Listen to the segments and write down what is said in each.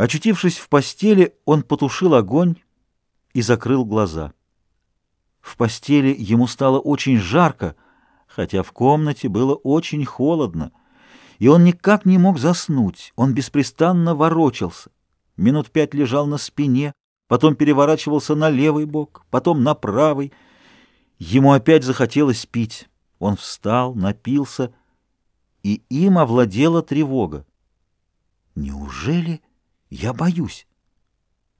Очутившись в постели, он потушил огонь и закрыл глаза. В постели ему стало очень жарко, хотя в комнате было очень холодно, и он никак не мог заснуть, он беспрестанно ворочался. Минут пять лежал на спине, потом переворачивался на левый бок, потом на правый. Ему опять захотелось пить. Он встал, напился, и им овладела тревога. Неужели я боюсь?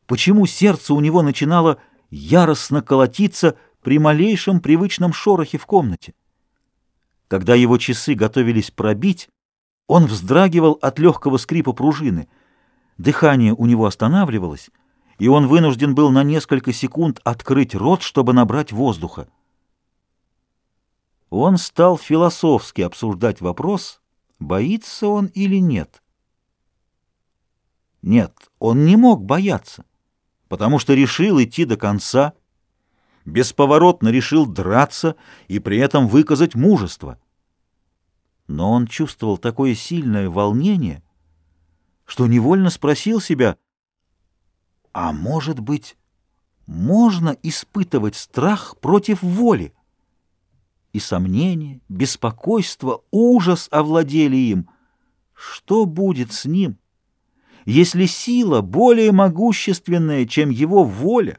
Почему сердце у него начинало яростно колотиться при малейшем привычном шорохе в комнате? Когда его часы готовились пробить, он вздрагивал от легкого скрипа пружины. Дыхание у него останавливалось, и он вынужден был на несколько секунд открыть рот, чтобы набрать воздуха. Он стал философски обсуждать вопрос, боится он или нет. Нет, он не мог бояться, потому что решил идти до конца, бесповоротно решил драться и при этом выказать мужество. Но он чувствовал такое сильное волнение, что невольно спросил себя, а может быть, можно испытывать страх против воли? И сомнение, беспокойство, ужас овладели им. Что будет с ним? Если сила более могущественная, чем его воля,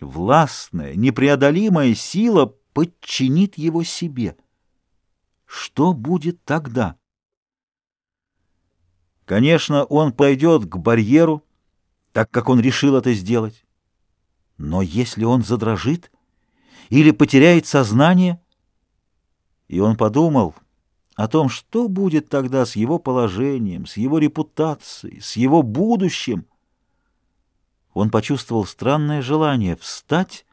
властная, непреодолимая сила подчинит его себе. Что будет тогда? Конечно, он пойдет к барьеру, так как он решил это сделать. Но если он задрожит или потеряет сознание, и он подумал о том, что будет тогда с его положением, с его репутацией, с его будущим. Он почувствовал странное желание встать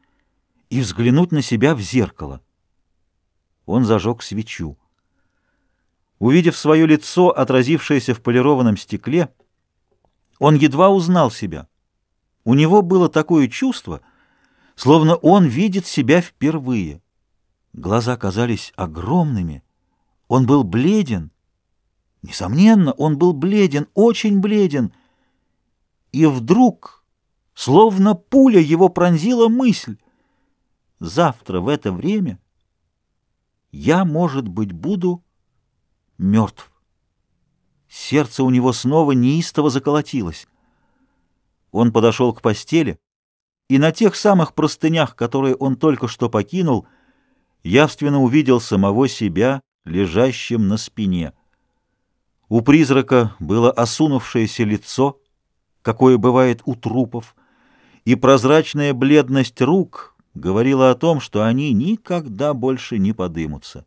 и взглянуть на себя в зеркало. Он зажег свечу. Увидев свое лицо, отразившееся в полированном стекле, он едва узнал себя. У него было такое чувство, словно он видит себя впервые. Глаза казались огромными, он был бледен. Несомненно, он был бледен, очень бледен. И вдруг, словно пуля, его пронзила мысль. Завтра в это время я, может быть, буду мертв. Сердце у него снова неистово заколотилось. Он подошел к постели, и на тех самых простынях, которые он только что покинул, явственно увидел самого себя лежащим на спине. У призрака было осунувшееся лицо, какое бывает у трупов, и прозрачная бледность рук говорила о том, что они никогда больше не подымутся.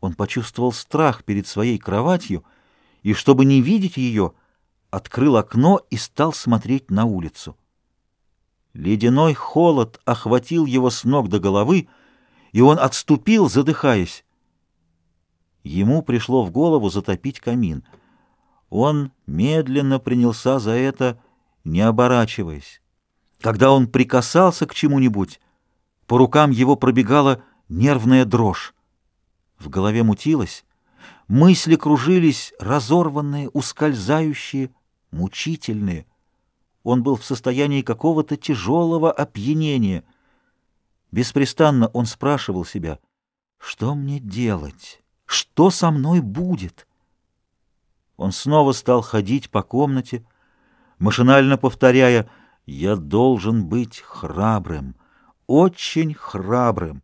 Он почувствовал страх перед своей кроватью и, чтобы не видеть ее, открыл окно и стал смотреть на улицу. Ледяной холод охватил его с ног до головы, и он отступил, задыхаясь. Ему пришло в голову затопить камин. Он медленно принялся за это, не оборачиваясь. Когда он прикасался к чему-нибудь, по рукам его пробегала нервная дрожь. В голове мутилось, мысли кружились, разорванные, ускользающие, мучительные. Он был в состоянии какого-то тяжелого опьянения. Беспрестанно он спрашивал себя, что мне делать? Что со мной будет? Он снова стал ходить по комнате, машинально повторяя «Я должен быть храбрым, очень храбрым».